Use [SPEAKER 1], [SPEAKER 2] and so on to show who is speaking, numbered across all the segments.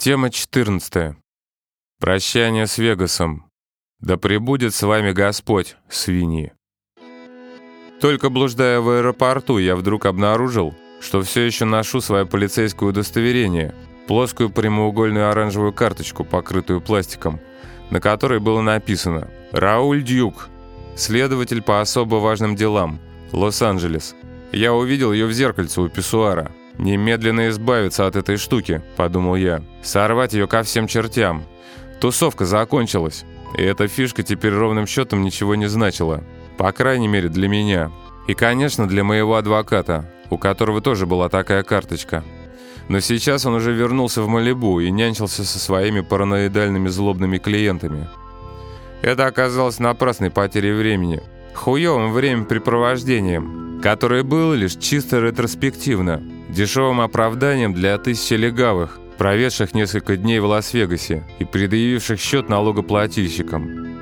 [SPEAKER 1] Тема 14. Прощание с Вегасом. Да пребудет с вами Господь, свиньи. Только блуждая в аэропорту, я вдруг обнаружил, что все еще ношу свое полицейское удостоверение, плоскую прямоугольную оранжевую карточку, покрытую пластиком, на которой было написано «Рауль Дьюк, следователь по особо важным делам, Лос-Анджелес». Я увидел ее в зеркальце у писсуара. «Немедленно избавиться от этой штуки», — подумал я. «Сорвать ее ко всем чертям». Тусовка закончилась, и эта фишка теперь ровным счетом ничего не значила. По крайней мере, для меня. И, конечно, для моего адвоката, у которого тоже была такая карточка. Но сейчас он уже вернулся в Малибу и нянчился со своими параноидальными злобными клиентами. Это оказалось напрасной потерей времени, хуевым времяпрепровождением, которое было лишь чисто ретроспективно, дешевым оправданием для тысячи легавых, проведших несколько дней в Лас-Вегасе и предъявивших счет налогоплательщикам.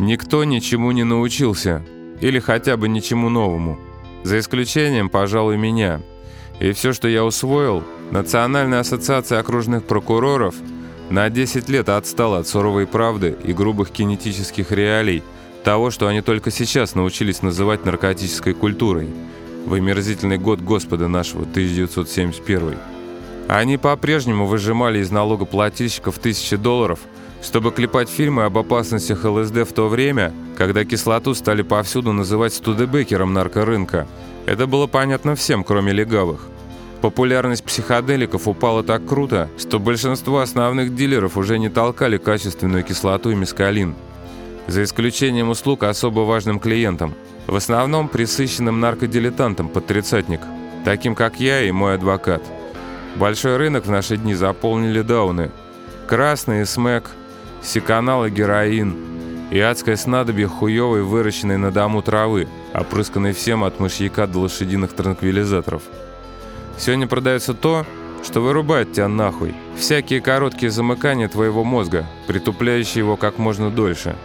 [SPEAKER 1] Никто ничему не научился, или хотя бы ничему новому, за исключением, пожалуй, меня. И все, что я усвоил, Национальная ассоциация окружных прокуроров на 10 лет отстала от суровой правды и грубых кинетических реалий того, что они только сейчас научились называть наркотической культурой в омерзительный год Господа нашего, 1971. Они по-прежнему выжимали из налогоплательщиков тысячи долларов, чтобы клепать фильмы об опасностях ЛСД в то время, когда кислоту стали повсюду называть студебекером наркорынка. Это было понятно всем, кроме легавых. Популярность психоделиков упала так круто, что большинство основных дилеров уже не толкали качественную кислоту и мескалин. За исключением услуг особо важным клиентам, в основном присыщенным наркодилетантам под тридцатник, таким как я и мой адвокат. Большой рынок в наши дни заполнили дауны. Красный смэк, секанал и героин, и адское снадобье хуевой, выращенной на дому травы, опрысканной всем от мышьяка до лошадиных транквилизаторов – Сегодня продается то, что вырубает тебя нахуй. Всякие короткие замыкания твоего мозга, притупляющие его как можно дольше.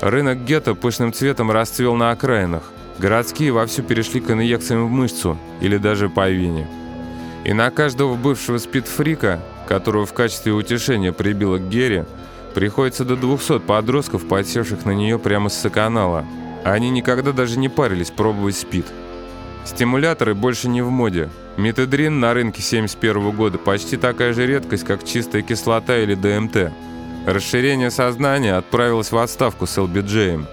[SPEAKER 1] Рынок гетто пышным цветом расцвел на окраинах. Городские вовсю перешли к инъекциям в мышцу или даже по вене. И на каждого бывшего спидфрика, которого в качестве утешения прибило к Гере, приходится до 200 подростков, подсевших на нее прямо с канала. Они никогда даже не парились пробовать спид. Стимуляторы больше не в моде. Метедрин на рынке 71 года почти такая же редкость, как чистая кислота или ДМТ. Расширение сознания отправилось в отставку с ЛБДжеем.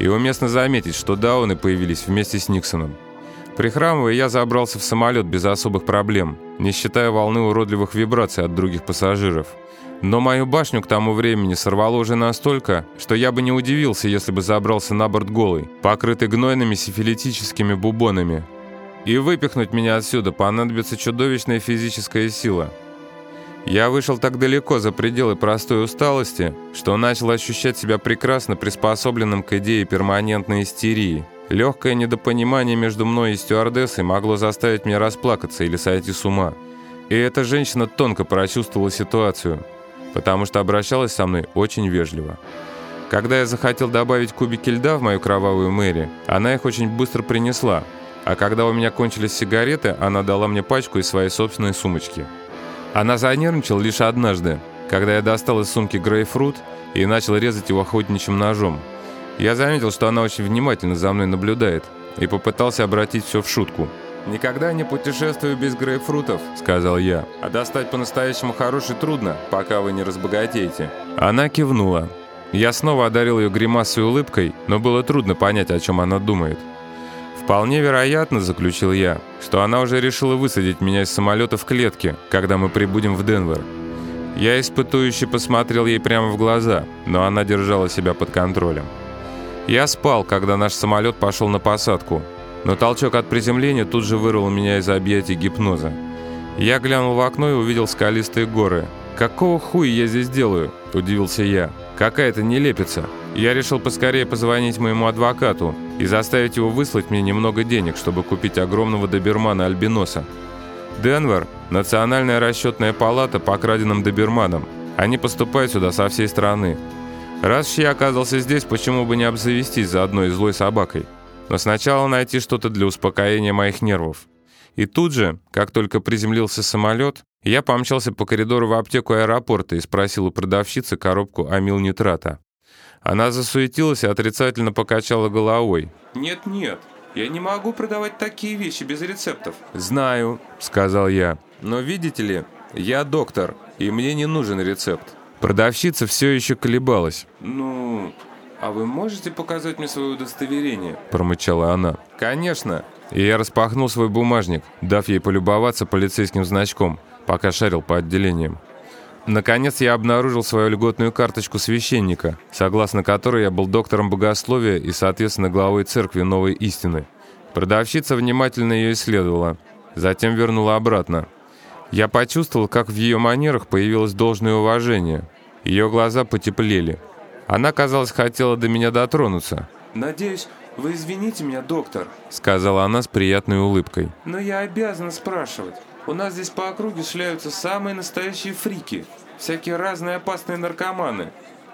[SPEAKER 1] И уместно заметить, что дауны появились вместе с Никсоном. Прихрамывая, я забрался в самолет без особых проблем, не считая волны уродливых вибраций от других пассажиров. Но мою башню к тому времени сорвало уже настолько, что я бы не удивился, если бы забрался на борт голый, покрытый гнойными сифилитическими бубонами. И выпихнуть меня отсюда понадобится чудовищная физическая сила. Я вышел так далеко за пределы простой усталости, что начал ощущать себя прекрасно приспособленным к идее перманентной истерии. Легкое недопонимание между мной и стюардессой могло заставить меня расплакаться или сойти с ума. И эта женщина тонко прочувствовала ситуацию – потому что обращалась со мной очень вежливо. Когда я захотел добавить кубики льда в мою кровавую Мэри, она их очень быстро принесла, а когда у меня кончились сигареты, она дала мне пачку из своей собственной сумочки. Она занервничала лишь однажды, когда я достал из сумки грейпфрут и начал резать его охотничьим ножом. Я заметил, что она очень внимательно за мной наблюдает, и попытался обратить все в шутку – «Никогда не путешествую без грейпфрутов», — сказал я. «А достать по-настоящему хороший трудно, пока вы не разбогатеете». Она кивнула. Я снова одарил ее гримасой улыбкой, но было трудно понять, о чем она думает. «Вполне вероятно», — заключил я, «что она уже решила высадить меня из самолета в клетке, когда мы прибудем в Денвер». Я испытующе посмотрел ей прямо в глаза, но она держала себя под контролем. Я спал, когда наш самолет пошел на посадку, но толчок от приземления тут же вырвал меня из объятий гипноза. Я глянул в окно и увидел скалистые горы. «Какого хуя я здесь делаю?» – удивился я. «Какая-то нелепица». Я решил поскорее позвонить моему адвокату и заставить его выслать мне немного денег, чтобы купить огромного добермана-альбиноса. Денвер – национальная расчетная палата по краденным доберманам. Они поступают сюда со всей страны. Раз я оказался здесь, почему бы не обзавестись за одной злой собакой? Но сначала найти что-то для успокоения моих нервов. И тут же, как только приземлился самолет, Я помчался по коридору в аптеку аэропорта и спросил у продавщицы коробку амилнитрата. Она засуетилась и отрицательно покачала головой. «Нет-нет, я не могу продавать такие вещи без рецептов». «Знаю», — сказал я. «Но видите ли, я доктор, и мне не нужен рецепт». Продавщица все еще колебалась. «Ну, а вы можете показать мне свое удостоверение?» – промычала она. «Конечно». И я распахнул свой бумажник, дав ей полюбоваться полицейским значком, пока шарил по отделениям. Наконец я обнаружил свою льготную карточку священника, согласно которой я был доктором богословия и, соответственно, главой церкви Новой Истины. Продавщица внимательно ее исследовала, затем вернула обратно. Я почувствовал, как в ее манерах появилось должное уважение. Ее глаза потеплели. Она, казалось, хотела до меня дотронуться. «Надеюсь, вы извините меня, доктор», — сказала она с приятной улыбкой. «Но я обязана спрашивать. У нас здесь по округе шляются самые настоящие фрики, всякие разные опасные наркоманы.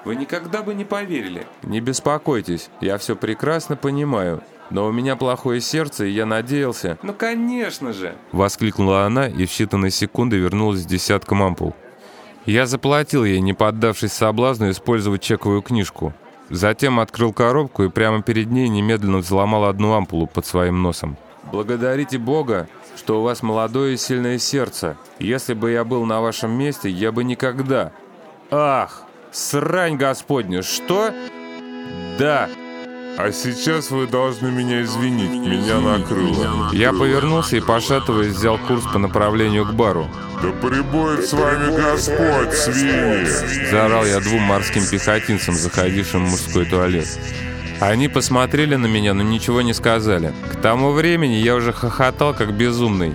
[SPEAKER 1] Вы никогда бы не поверили». «Не беспокойтесь, я все прекрасно понимаю. Но у меня плохое сердце, и я надеялся...» «Ну, конечно же!» Воскликнула она и в считанные секунды вернулась с десятком ампул. Я заплатил ей, не поддавшись соблазну использовать чековую книжку. Затем открыл коробку и прямо перед ней немедленно взломал одну ампулу под своим носом. «Благодарите Бога, что у вас молодое и сильное сердце. Если бы я был на вашем месте, я бы никогда...» «Ах, срань господня, что?» «Да,
[SPEAKER 2] а сейчас вы должны меня извинить, меня накрыло.
[SPEAKER 1] Я повернулся и, пошатываясь, взял курс по направлению к бару.
[SPEAKER 2] «Да пребудет с вами Господь, свиньи!»
[SPEAKER 1] Заорал я двум морским пехотинцам, заходившим в мужской туалет. Они посмотрели на меня, но ничего не сказали. К тому времени я уже хохотал, как безумный.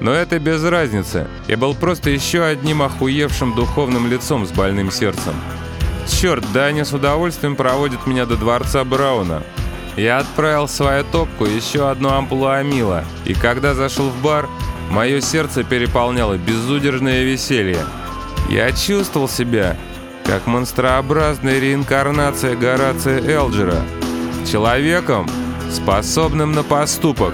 [SPEAKER 1] Но это без разницы. Я был просто еще одним охуевшим духовным лицом с больным сердцем. Черт, да они с удовольствием проводят меня до дворца Брауна. Я отправил свою топку еще одну ампулу Амила, и когда зашел в бар, мое сердце переполняло безудержное веселье. Я чувствовал себя, как монстрообразная реинкарнация Горация Элджера, человеком, способным на поступок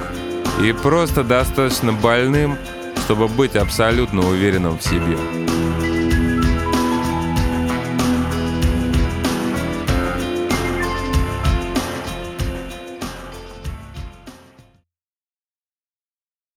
[SPEAKER 1] и просто достаточно больным, чтобы быть абсолютно уверенным в себе.